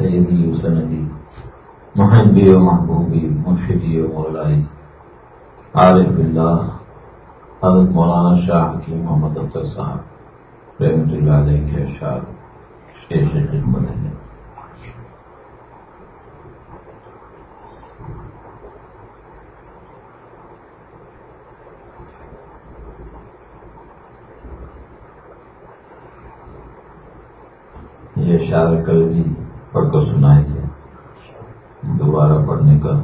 سیدی و سندی، محبی و محبوبی، مرشدی و مولائی عارف اللہ حضرت مولانا شاہ کی محمد اختر صاحب، رحمت اللہ علیہ کے اشعار پیش خدمت ہے۔ یہ اشعار کل بھی پڑھ کر سنائے تھے دوبارہ پڑھنے کا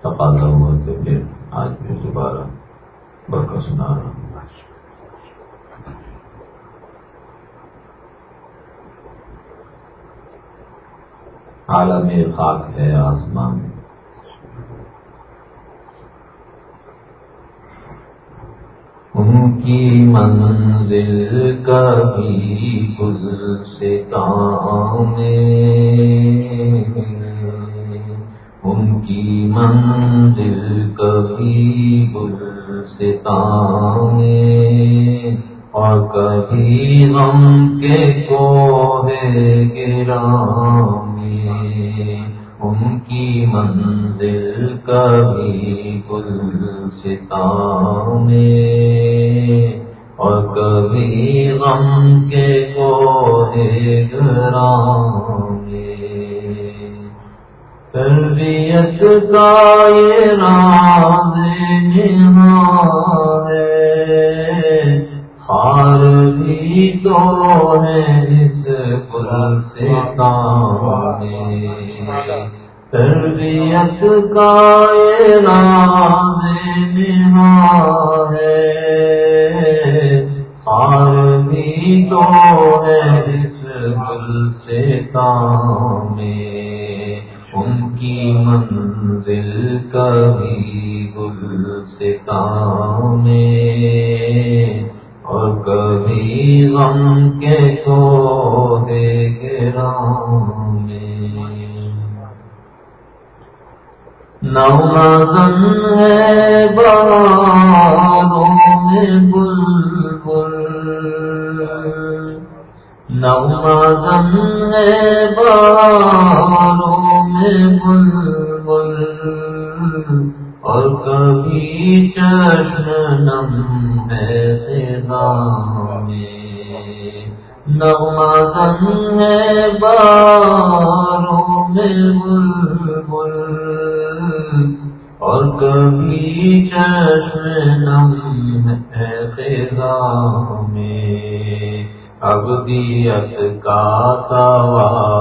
تقاضا ہوا تو پھر آج پھر دوبارہ پڑھ کر سنا رہا ہوں۔ عالم خاک ہے آسمان ان کی منزل کبھی گل سے کام ان کی منزل کبھی گل سے کام اور کبھی غم کے کو ہے گرام ان کی منزل کبھی گل ستا میں اور کبھی غم کے کوہے گرام تربیت کا یہ راز نہا ہے ہار بھی تو ہے اس سے کام تربیت کا راز ہے ہار بھی تو ہے اس پل سے کام ان کی منزل کبھی گل سے کام کبھی غم کے کو دے گرام نوازن ہے باروں میں بل بل نوازن ہے باروں میں بل اور کبھی چشم نم ہے نغمازن ہے باروں میں اور کبھی چشم نم ہے خزاں میں۔ کا توازن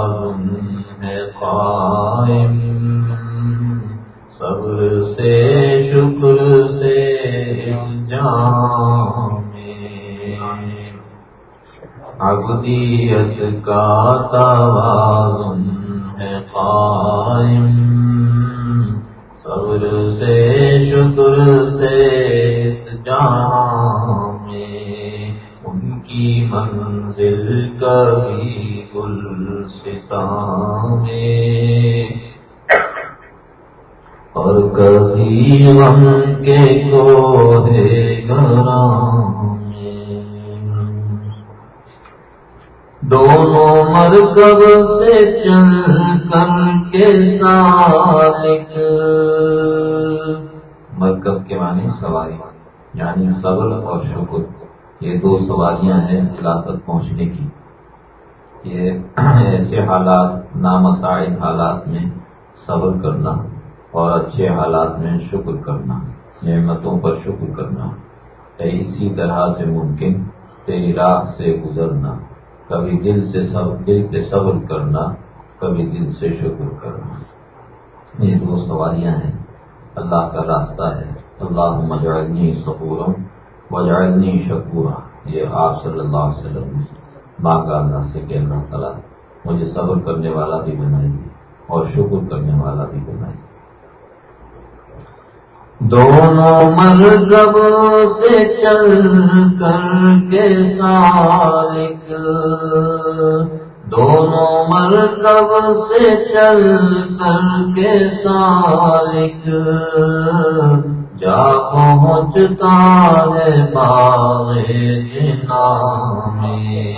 ابدیت کا توازن ہے قائم صبر سے شکر سے اس جام میں ان کی منزل کبھی گل ستا میں اور کبھی غم کے کو ہے دونوں مرکب سے چل کر کے سالک۔ مرکب کے معنی سواری یعنی صبر اور شکر۔ یہ دو سواریاں ہیں خلافت پہنچنے کی۔ یہ ایسے حالات نامسائد حالات میں صبر کرنا اور اچھے حالات میں شکر کرنا، نعمتوں پر شکر کرنا۔ اسی طرح سے ممکن، تیری راہ سے گزرنا۔ کبھی دل سے سب دل پہ صبر کرنا، کبھی دل سے شکر کرنا۔ یہ دو سواریاں ہیں۔ اللہ کا راستہ ہے۔ اللہ مجعلنی سکورم وجعلنی شکورا۔ یہ آپ صلی اللہ علیہ وسلم مانگا اللہ سے کہ اللہ تعالیٰ مجھے صبر کرنے والا بھی بنائیں گے اور شکر کرنے والا بھی بنائیں گے۔ دونوں مرغب سے چل کر کے سالک۔ دونوں مرکب سے چل کر کے سالک۔ جا پہنچتا ہے باغ جنا میں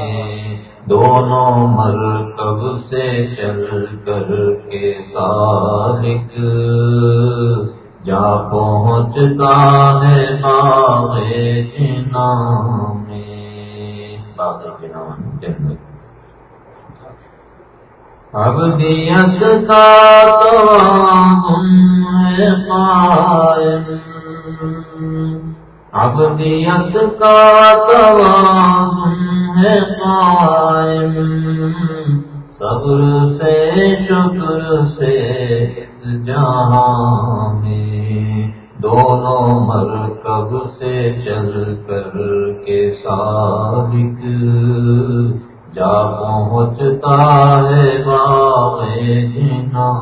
دونوں مرکب سے چل کر کے سالک۔ جا پہنچتا ہے باغ جنا میں باغ جنا جنت۔ اب دیت کا ہے قائم۔ ابدیت کا توازن ہے قائم۔ صبر سے شکر سے اس جہاں میں دونوں مرکب سے چل کر کے سابق جا پہنچتا ہے باغ جناں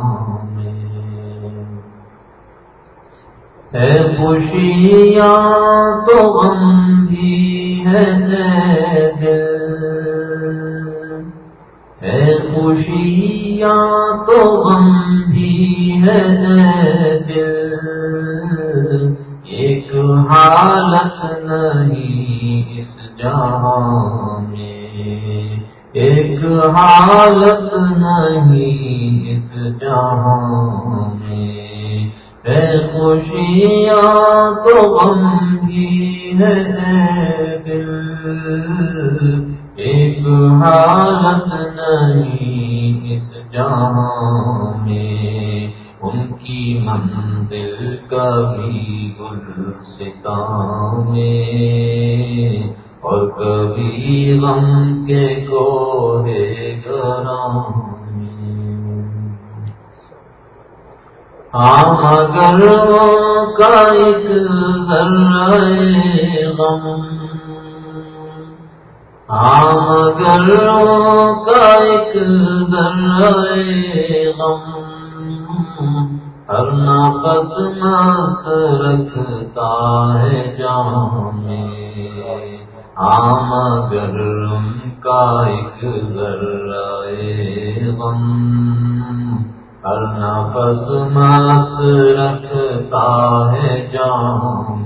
ہے خوشیاں تو غم بھی ہے دل ہے خوشیاں تو غم بھی ہے دل۔ ایک حالت نہیں اس جہاں میں۔ ایک حالت نہیں اس جہاں میں۔ ہے خوشیاں تو غم بھی ہے کبھی گل میں اور کبھی غم کے کوہے گرام مگر ہاں، کا ایک ذرائے غم۔ ہاں، مگر کا ایک ذرائے غم۔ ہر نفس مست رکھتا ہے جام مگر کا ایک ذرائے غم۔ ہر نفس مست رکھتا ہے جام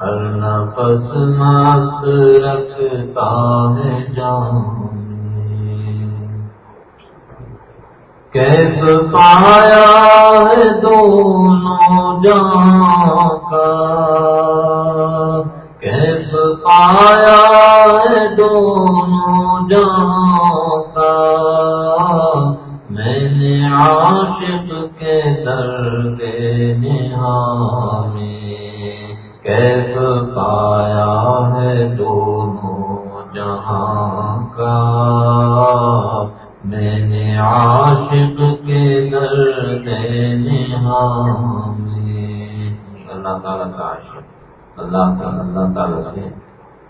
ہر نفس مست رکھتا ہے جام کیس پایا ہے دونوں جان کا؟ کیس پایا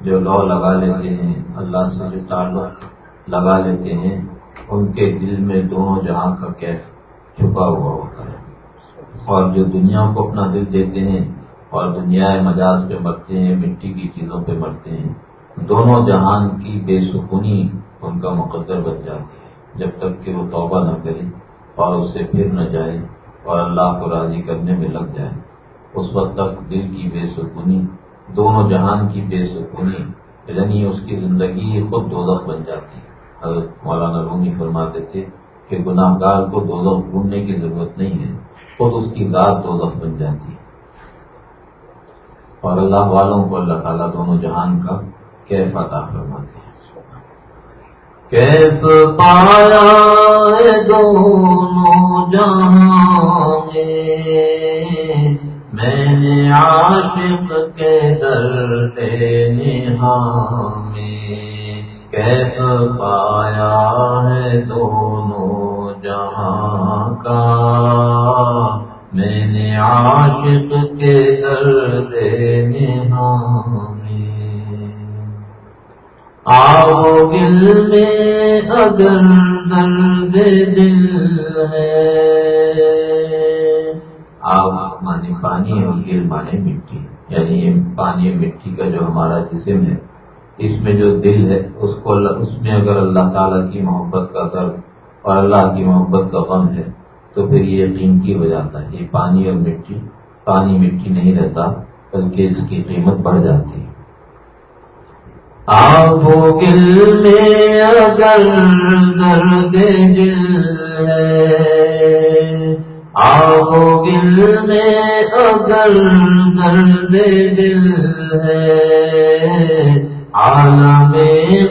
جو لو لگا لیتے ہیں، اللہ سے جو تعلق لگا لیتے ہیں، ان کے دل میں دونوں جہاں کا کیف چھپا ہوا ہوتا ہے۔ اور جو دنیا کو اپنا دل دیتے ہیں اور دنیا مجاز پہ مرتے ہیں، مٹی کی چیزوں پہ مرتے ہیں، دونوں جہان کی بے سکونی ان کا مقدر بن جاتی ہے۔ جب تک کہ وہ توبہ نہ کرے اور اس سے پھر نہ جائے اور اللہ کو راضی کرنے میں لگ جائے، اس وقت تک دل کی بے سکونی دونوں جہان کی بے سکونی یعنی اس کی زندگی خود دوزخ بن جاتی۔ ہے حضرت مولانا رومی فرماتے تھے کہ گناہ گار کو دو ڈھونڈنے کی ضرورت نہیں ہے، خود اس کی ذات دو بن جاتی۔ اور اللہ والوں کو اللہ تعالیٰ دونوں جہان کا کیف عطا فرماتے ہیں۔ کیف پایا دونوں جہاں میں؟ نے عاشق کے درد نہاں میں کیس پایا ہے دونوں جہاں کا؟ میں نے عاشق کے درد آؤ گل میں اگر درد دل ہے آگ مانی پانی اور گل مانے مٹی یعنی پانی مٹی کا جو ہمارا جسم ہے، اس میں جو دل ہے، اس کو اس میں اگر اللہ تعالیٰ کی محبت کا درد اور اللہ کی محبت کا غم ہے، تو پھر یہ قیمتی ہو جاتا ہے۔ یہ پانی اور مٹی، پانی مٹی نہیں رہتا، بلکہ اس کی قیمت بڑھ جاتی ہے۔ آپ گل میں اگر درد دل ہے آپ گل میں اگر درد دل ہے عالم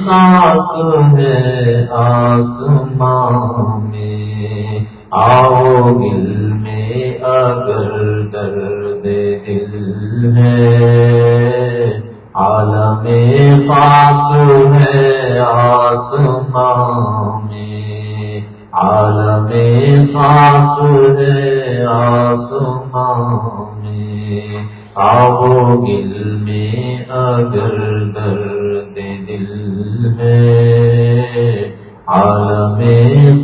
خاک ہے آسمان میں۔ آؤ گل میں اگر درد دل ہے عالم خاک ہے آسمان میں۔ عالم خاک ہے آسمان میں آؤ گل میں اگر درد دل ہے عالم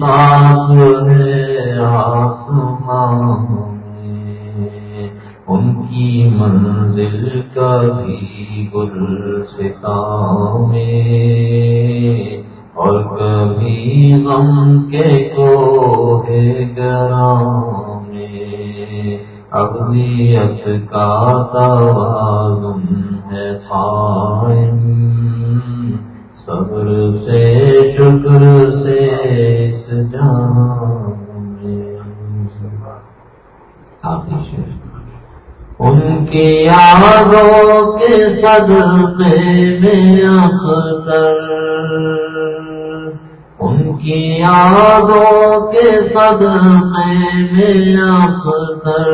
خاک ہے آسمان میں ان کی منزل کبھی گل میں اور کبھی غم کے کو ہے گرام میں اقلیت کا توازن ہے قائم۔ صبر سے، شکر سے اس ان کی یادوں کے صدقے میں اختر ان کی یادوں کے صدقے میں اختر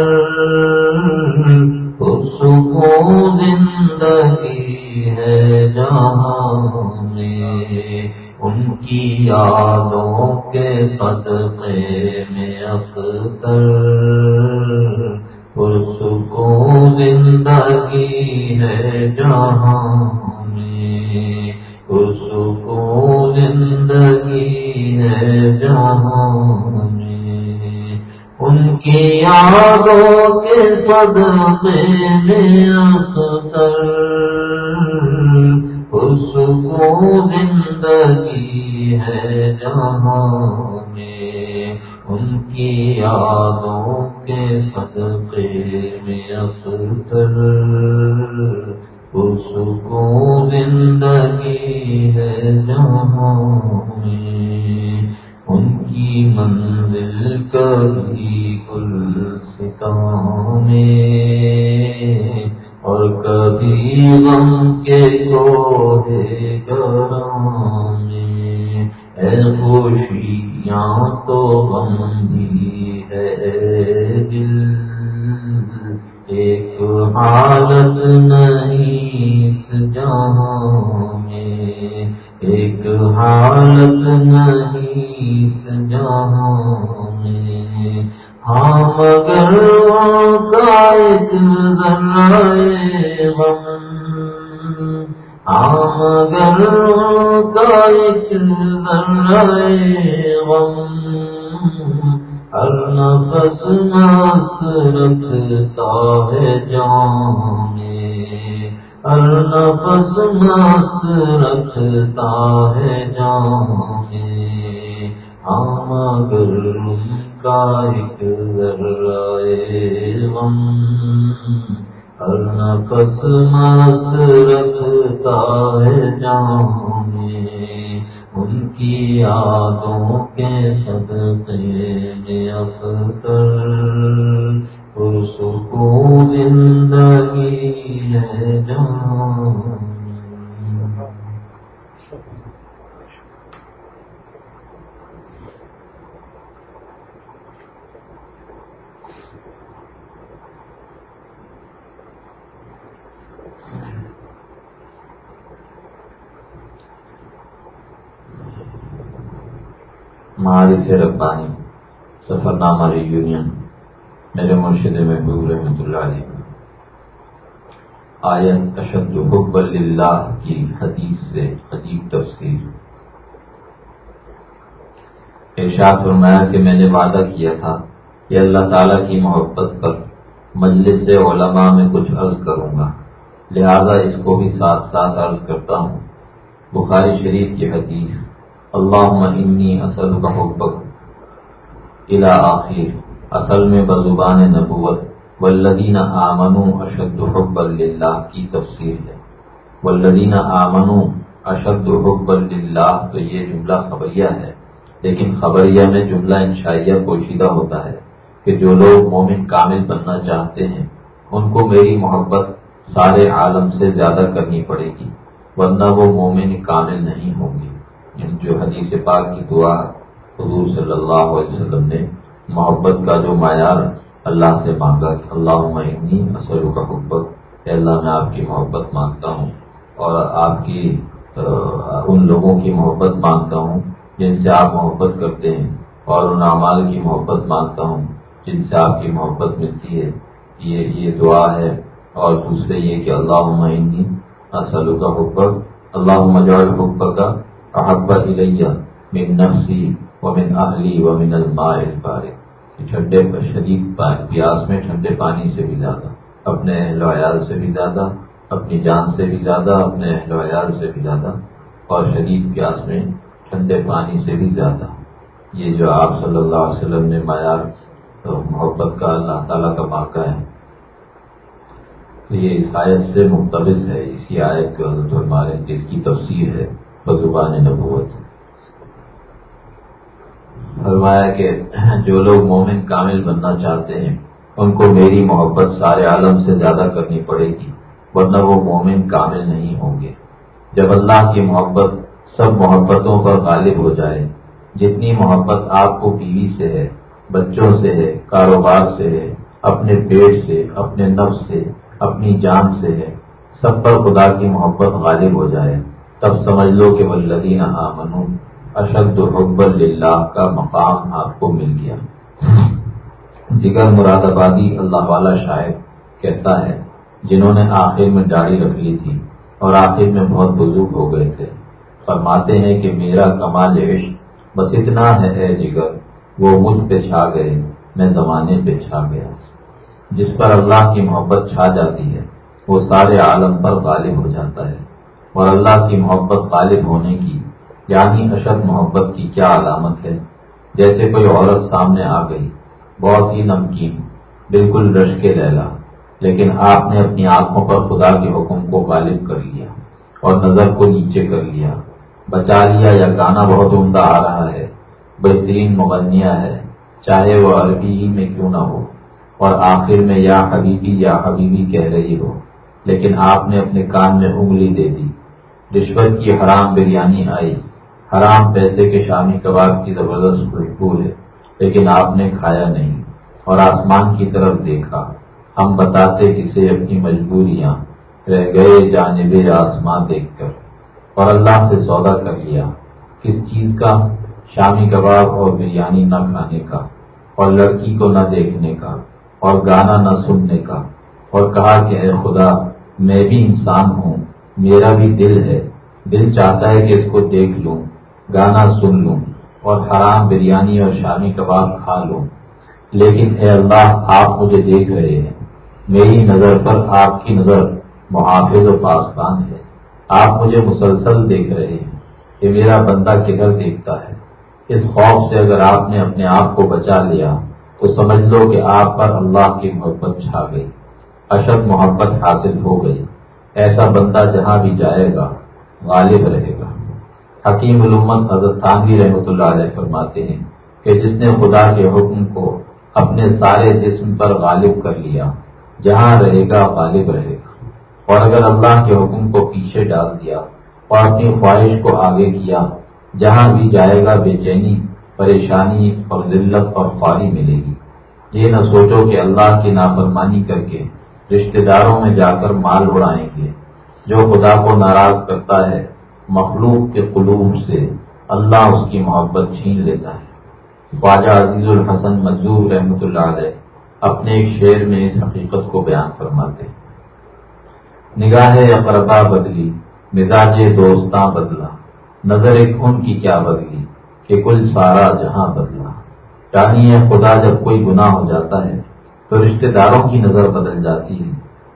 سکون زندگی ہے جہاں میں ان کی یادوں کے صدقے میں اختر سکون زندگی ہے جہاں جہاں میں ان کی یادوں کے صدقے میں اختر اس کو زندگی ہے جہاں میں ان کی یادوں کے صدقے میں اختر کبھی گل میں اور کبھی غم کے کوہے گرام میں اے خوشیاں تو غم بھی ہے دل۔ ایک حالت نہیں اس جہاں میں۔ ایک حالت نہیں اس جہاں ہاں مگر کا ایک ذرائے غم ہاں مگر کا ایک ذرائے غم ہر نفس مست رکھتا ہے جان ہر نفس مست رکھتا ہے جان ہم اگر کا ایک ذرائے غم ہر نفس مست رکھتا ہے جان ان کی یادوں کے صدقے میں اختر اس زندگی ہے جان معارف ربانی سفر نامہ ریونین، میرے مرشد محبوب رحمۃ اللہ علیہ۔ آیت اشد حب اللہ کی حدیث سے عجیب تفسیر۔ ارشاد فرمایا کہ میں نے وعدہ کیا تھا کہ اللہ تعالی کی محبت پر مجلس سے علماء میں کچھ عرض کروں گا۔ لہذا اس کو بھی ساتھ ساتھ عرض کرتا ہوں۔ بخاری شریف کی حدیث۔ اللہ انی اصل بحبک الا آخر. اصل میں بزبان نبوت. والذین آمنو اشد حب اللہ کی تفسیر ہے. والذین آمنو اشد حب اللہ تو یہ جملہ خبریہ ہے. لیکن خبریہ میں جملہ انشائیہ پوشیدہ ہوتا ہے کہ جو لوگ مومن کامل بننا چاہتے ہیں، ان کو میری محبت سارے عالم سے زیادہ کرنی پڑے گی، ورنہ وہ مومن کامل نہیں ہوں گے۔ جو حدیث پاک کی دعا حضور صلی اللہ علیہ وسلم نے محبت کا جو معیار اللہ سے مانگا کہ اللہ اصل کا حبت اللہ میں آپ کی محبت مانگتا ہوں اور آپ کی ان لوگوں کی محبت مانگتا ہوں جن سے آپ محبت کرتے ہیں اور ان اعمال کی محبت مانگتا ہوں جن سے آپ کی محبت ملتی ہے۔ یہ یہ دعا ہے اور دوسرے یہ کہ اللہ عمنی اصل کا حبت اللہ مجور حب کا احبت الیہ من نفسی و من اہلی و من الماء البارک ٹھنڈے شدید پیاس میں ٹھنڈے پانی سے بھی زیادہ، اپنے اہل و عیال سے بھی زیادہ، اپنی جان سے بھی زیادہ، اپنے اہل و عیال سے بھی زیادہ، اور شدید پیاس میں ٹھنڈے پانی سے بھی زیادہ۔ یہ جو آپ صلی اللہ علیہ وسلم نے معیار محبت کا اللہ تعالیٰ کا واقعہ ہے۔ تو یہ اس آیت سے مقتبس ہے، اسی آیت کے حضرت ہمارے جس کی تفسیر ہے۔ بزبان نبوت۔ فرمایا کہ جو لوگ مومن کامل بننا چاہتے ہیں، ان کو میری محبت سارے عالم سے زیادہ کرنی پڑے گی، ورنہ وہ مومن کامل نہیں ہوں گے۔ جب اللہ کی محبت سب محبتوں پر غالب ہو جائے، جتنی محبت آپ کو بیوی سے ہے، بچوں سے ہے، کاروبار سے ہے، اپنے پیٹ سے، اپنے نفس سے، اپنی جان سے ہے، سب پر خدا کی محبت غالب ہو جائے۔ تب سمجھ لو کہ ولدین آمن اشد حب اللہ کا مقام آپ کو مل گیا۔ جگر مراد آبادی اللہ والا شاعر کہتا ہے، جنہوں نے آخر میں داڑھی رکھ لی تھی اور آخر میں بہت بزرگ ہو گئے تھے۔ فرماتے ہیں کہ میرا کمال عشق بس اتنا ہے، اے جگر، وہ مجھ پہ چھا گئے، میں زمانے پہ چھا گیا۔ جس پر اللہ کی محبت چھا جاتی ہے، وہ سارے عالم پر غالب ہو جاتا ہے۔ اور اللہ کی محبت غالب ہونے کی یعنی اشد محبت کی کیا علامت ہے؟ جیسے کوئی عورت سامنے آ گئی، بہت ہی نمکین، بالکل رش کے لیلا، لیکن آپ نے اپنی آنکھوں پر خدا کے حکم کو غالب کر لیا اور نظر کو نیچے کر لیا۔ بچا لیا یا گانا بہت عمدہ آ رہا ہے، بہترین مغنیہ ہے، چاہے وہ عربی ہی میں کیوں نہ ہو، اور آخر میں یا حبیبی یا حبیبی کہہ رہی ہو، لیکن آپ نے اپنے کان میں انگلی دے دی۔ رشوت کی حرام بریانی آئی۔ حرام پیسے کے شامی کباب کی زبردست خوشبو ہے، لیکن آپ نے کھایا نہیں۔ اور آسمان کی طرف دیکھا۔ ہم بتاتے کسے اپنی مجبوریاں رہ گئے جانب آسمان دیکھ کر۔ اور اللہ سے سودا کر لیا۔ کس چیز کا؟ شامی کباب اور بریانی نہ کھانے کا، اور لڑکی کو نہ دیکھنے کا، اور گانا نہ سننے کا۔ اور کہا کہ اے خدا، میں بھی انسان ہوں۔ میرا بھی دل ہے۔ دل چاہتا ہے کہ اس کو دیکھ لوں، گانا سن لوں اور حرام بریانی اور شامی کباب کھا لوں۔ لیکن اے اللہ، آپ مجھے دیکھ رہے ہیں۔ میری نظر پر آپ کی نظر محافظ و پاسبان ہے۔ آپ مجھے مسلسل دیکھ رہے ہیں۔ کہ میرا بندہ کدھر دیکھتا ہے؟ اس خوف سے اگر آپ نے اپنے آپ کو بچا لیا، تو سمجھ لو کہ آپ پر اللہ کی محبت چھا گئی۔ اشد محبت حاصل ہو گئی۔ ایسا بندہ جہاں بھی جائے گا، غالب رہے گا۔ حکیم علومت حضرت تانوی رحمۃ اللہ علیہ فرماتے ہیں کہ جس نے خدا کے حکم کو اپنے سارے جسم پر غالب کر لیا، جہاں رہے گا، غالب رہے گا۔ اور اگر اللہ کے حکم کو پیچھے ڈال دیا اور اپنی خواہش کو آگے کیا، جہاں بھی جائے گا، بے چینی، پریشانی اور ذلت اور خواہی ملے گی۔ یہ نہ سوچو کہ اللہ کی نافرمانی کر کے رشتہ داروں میں جا کر مال اڑائیں گے۔ جو خدا کو ناراض کرتا ہے، مخلوق کے قلوب سے اللہ اس کی محبت چھین لیتا ہے۔ خواجہ عزیز الحسن مجور رحمۃ اللہ علیہ اپنے ایک شعر میں اس حقیقت کو بیان فرماتے نگاہ اقربا بدلی، مزاج دوستاں بدلا۔ نظر خون کی کیا بدلی، کہ کل سارا جہاں بدلا۔ یعنی خدا جب کوئی گناہ ہو جاتا ہے تو رشتہ داروں کی نظر بدل جاتی ہے،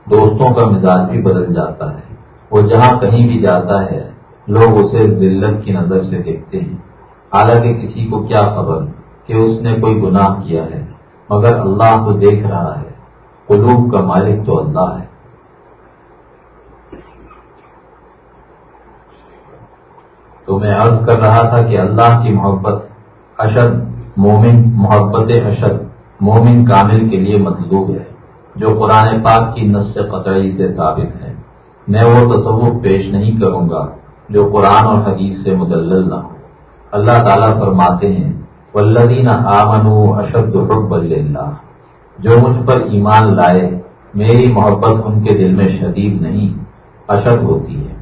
دوستوں کا مزاج بھی بدل جاتا ہے۔ وہ جہاں کہیں بھی جاتا ہے، لوگ اسے ذلت کی نظر سے دیکھتے ہیں۔ حالانکہ کسی کو کیا خبر کہ اس نے کوئی گناہ کیا ہے؟ مگر اللہ تو دیکھ رہا ہے۔ قلوب کا مالک تو اللہ ہے۔ تو میں عرض کر رہا تھا کہ اللہ کی محبت اشد، مومن محبت اشد۔ مومن کامل کے لیے مطلوب ہے، جو قرآن پاک کی نس قطعی سے ثابت ہے۔ میں وہ تصور پیش نہیں کروں گا جو قرآن اور حدیث سے مدلل نہ ہو۔ اللہ تعالیٰ فرماتے ہیں ولدین آمن اشد حب اللہ جو مجھ پر ایمان لائے، میری محبت ان کے دل میں شدید نہیں، اشد ہوتی ہے۔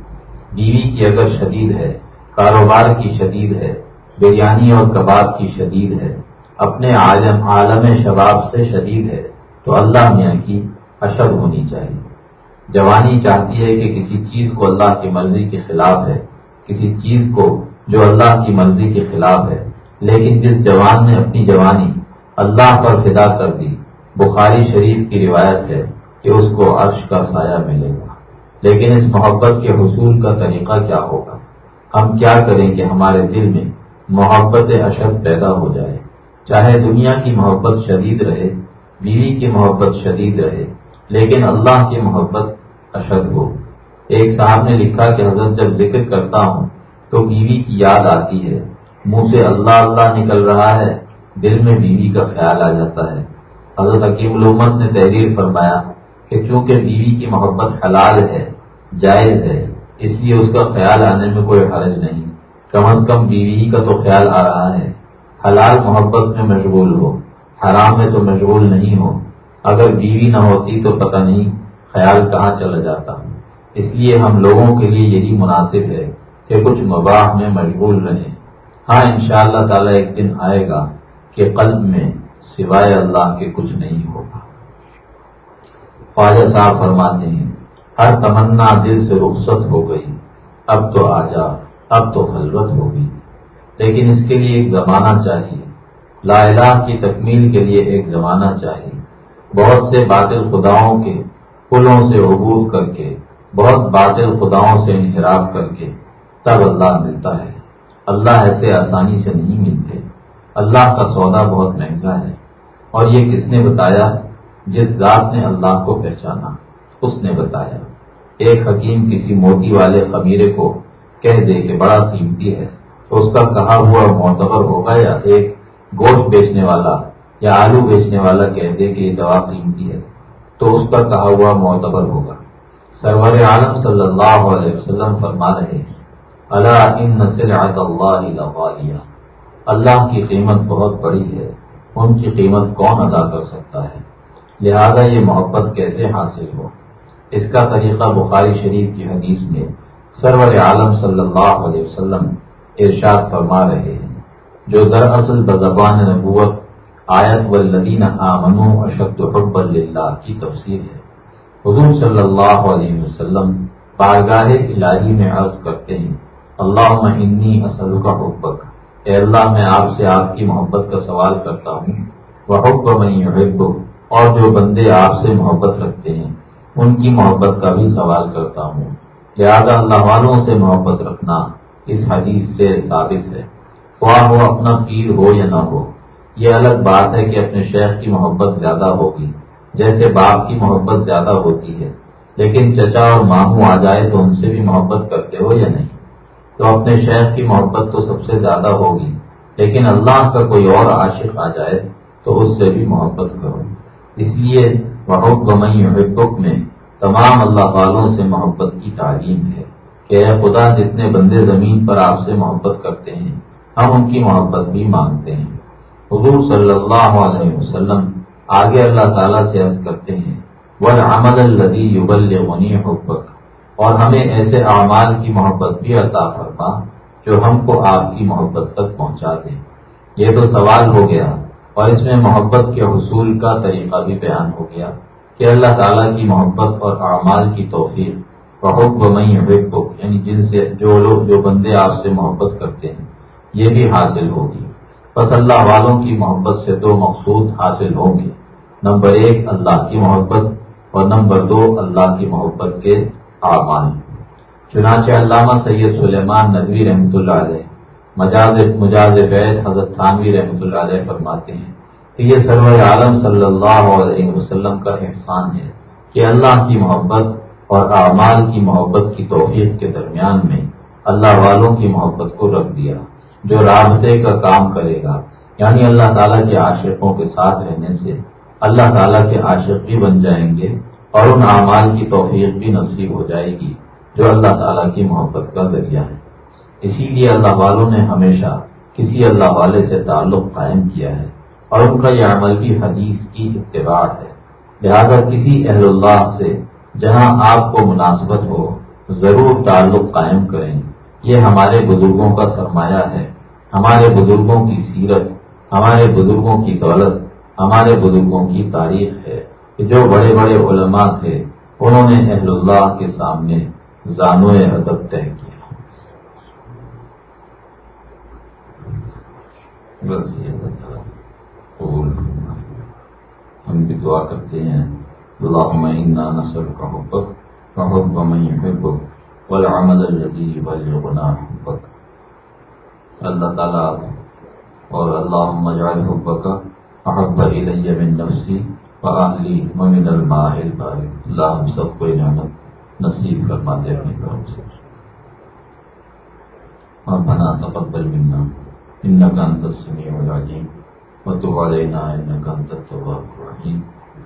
بیوی کی اگر شدید ہے، کاروبار کی شدید ہے، بریانی اور کباب کی شدید ہے اپنے عالم عالم شباب سے شدید ہے تو اللہ میاں کی اشد ہونی چاہیے۔ جوانی چاہتی ہے کہ کسی چیز کو اللہ کی مرضی کے خلاف ہے، کسی چیز کو جو اللہ کی مرضی کے خلاف ہے۔ لیکن جس جوان نے اپنی جوانی اللہ پر فدا کر دی، بخاری شریف کی روایت ہے کہ اس کو عرش کا سایہ ملے گا۔ لیکن اس محبت کے حصول کا طریقہ کیا ہوگا؟ ہم کیا کریں کہ ہمارے دل میں محبت اشد پیدا ہو جائے؟ چاہے دنیا کی محبت شدید رہے، بیوی کی محبت شدید رہے، لیکن اللہ کی محبت اشد ہو۔ ایک صاحب نے لکھا کہ حضرت جب ذکر کرتا ہوں تو بیوی کی یاد آتی ہے۔ منہ سے اللہ اللہ نکل رہا ہے، دل میں بیوی کا خیال آ جاتا ہے۔ حضرت حکیم الامت نے تحریر فرمایا کہ چونکہ بیوی کی محبت حلال ہے، جائز ہے، اس لیے اس کا خیال آنے میں کوئی حرج نہیں۔ کم از کم بیوی کا تو خیال آ رہا ہے۔ حلال محبت میں مشغول ہو، حرام میں تو مشغول نہیں ہو۔ اگر بیوی نہ ہوتی تو پتہ نہیں خیال کہاں چلا جاتا۔ اس لیے ہم لوگوں کے لیے یہی مناسب ہے کہ کچھ مباح میں مشغول رہیں۔ ہاں انشاءاللہ اللہ تعالی ایک دن آئے گا کہ قلب میں سوائے اللہ کے کچھ نہیں ہوگا۔ خواجہ صاحب فرماتے ہیں، ہر تمنا دل سے رخصت ہو گئی، اب تو آ جا، اب تو خلوت ہوگی۔ لیکن اس کے لیے ایک زمانہ چاہیے۔ لا الہ کی تکمیل کے لیے ایک زمانہ چاہیے۔ بہت سے باطل خداؤں کے پلوں سے عبور کر کے، بہت باطل خداؤں سے انحراف کر کے تب اللہ ملتا ہے۔ اللہ ایسے آسانی سے نہیں ملتے۔ اللہ کا سودا بہت مہنگا ہے۔ اور یہ کس نے بتایا؟ جس ذات نے اللہ کو پہچانا، اس نے بتایا۔ ایک حکیم کسی موتی والے خمیرے کو کہہ دے کہ بڑا قیمتی ہے۔ اس کا کہا ہوا معتبر ہوگا یا ایک گوشت بیچنے والا یا آلو بیچنے والا کہہ دے کہ یہ دوا قیمتی ہے، تو اس کا کہا ہوا معتبر ہوگا۔ سرور عالم صلی اللہ علیہ وسلم فرما رہے ہیں اللہ ان اللہ اللہ کی قیمت بہت بڑی ہے، ان کی قیمت کون ادا کر سکتا ہے؟ لہذا یہ محبت کیسے حاصل ہو؟ اس کا طریقہ بخاری شریف کی حدیث میں سرور عالم صلی اللہ علیہ وسلم ارشاد فرما رہے ہیں۔ جو دراصل بزبان نبوت، آیت والذین آمنوا اشد حب اللہ کی تفسیر ہے۔ حضور صلی اللہ علیہ وسلم بارگاہ الہی میں عرض کرتے ہیں اللہ انی اصل کا حبک۔ اے اللہ، میں آپ سے آپ کی محبت کا سوال کرتا ہوں۔ وہ حب میں اور جو بندے آپ سے محبت رکھتے ہیں، ان کی محبت کا بھی سوال کرتا ہوں۔ لہذا اللہ والوں سے محبت رکھنا اس حدیث سے ثابت ہے۔ خواہ ہو اپنا پیر ہو یا نہ ہو، یہ الگ بات ہے کہ اپنے شیخ کی محبت زیادہ ہوگی، جیسے باپ کی محبت زیادہ ہوتی ہے۔ لیکن چچا اور ماموں آ جائے تو ان سے بھی محبت کرتے ہو یا نہیں؟ تو اپنے شیخ کی محبت تو سب سے زیادہ ہوگی، لیکن اللہ کا کوئی اور عاشق آ جائے تو اس سے بھی محبت کرو۔ اس لیے حقوق میں تمام اللہ والوں سے محبت کی تعلیم ہے۔ کہ اے خدا جتنے بندے زمین پر آپ سے محبت کرتے ہیں، ہم ان کی محبت بھی مانگتے ہیں۔ حضور صلی اللہ علیہ وسلم آگے اللہ تعالیٰ سے عرض کرتے ہیں وہ الدی یوبل حقوق اور ہمیں ایسے اعمال کی محبت بھی عطا فرما جو ہم کو آپ کی محبت تک پہنچا دیں یہ تو سوال ہو گیا اور اس میں محبت کے حصول کا طریقہ بھی بیان ہو گیا کہ اللہ تعالیٰ کی محبت اور اعمال کی توفیق بہت بمئی حب یعنی جن سے جو لوگ، جو بندے آپ سے محبت کرتے ہیں، یہ بھی حاصل ہوگی۔ بس اللہ والوں کی محبت سے دو مقصود حاصل ہوں گے۔ نمبر ایک، اللہ کی محبت، اور نمبر دو، اللہ کی محبت کے اعمال چنانچہ علامہ سید سلیمان ندوی رحمۃ اللہ علیہ، مجاز مجاز بیت حضرت تھانوی رحمۃ اللہ علیہ فرماتے ہیں کہ یہ سرور عالم صلی اللہ علیہ وسلم کا احسان ہے کہ اللہ کی محبت اور اعمال کی محبت کی توفیق کے درمیان میں اللہ والوں کی محبت کو رکھ دیا، جو رابطے کا کام کرے گا۔ یعنی اللہ تعالیٰ کے عاشقوں کے ساتھ رہنے سے اللہ تعالیٰ کے عاشق بھی بن جائیں گے اور ان اعمال کی توفیق بھی نصیب ہو جائے گی، جو اللہ تعالیٰ کی محبت کا ذریعہ ہے۔ اسی لیے اللہ والوں نے ہمیشہ کسی اللہ والے سے تعلق قائم کیا ہے اور ان کا یہ عمل بھی حدیث کی اتباع ہے۔ لہذا کسی اہل اللہ سے جہاں آپ کو مناسبت ہو، ضرور تعلق قائم کریں۔ یہ ہمارے بزرگوں کا سرمایہ ہے۔ ہمارے بزرگوں کی سیرت، ہمارے بزرگوں کی دولت، ہمارے بزرگوں کی تاریخ ہے جو بڑے بڑے علماء تھے، انہوں نے اہل اللہ کے سامنے زانو ادب طے کیا بس یہ ہم بھی دعا کرتے ہیں۔ اللهم إنا نسألك حبك وحب من يحبك، والعمل الذي يبلغنا حبك. اللہ تعالیٰ اور اللہ مجال حبک احب الیہ من نفسی و وآہلی ومن الماء البارد. اللہ ہم سب کو نعمت نصیب فرما دے اپنی طرف سے. ربنا تقبل منا انك انت السميع العليم، وتب علينا انك انت التواب الرحيم.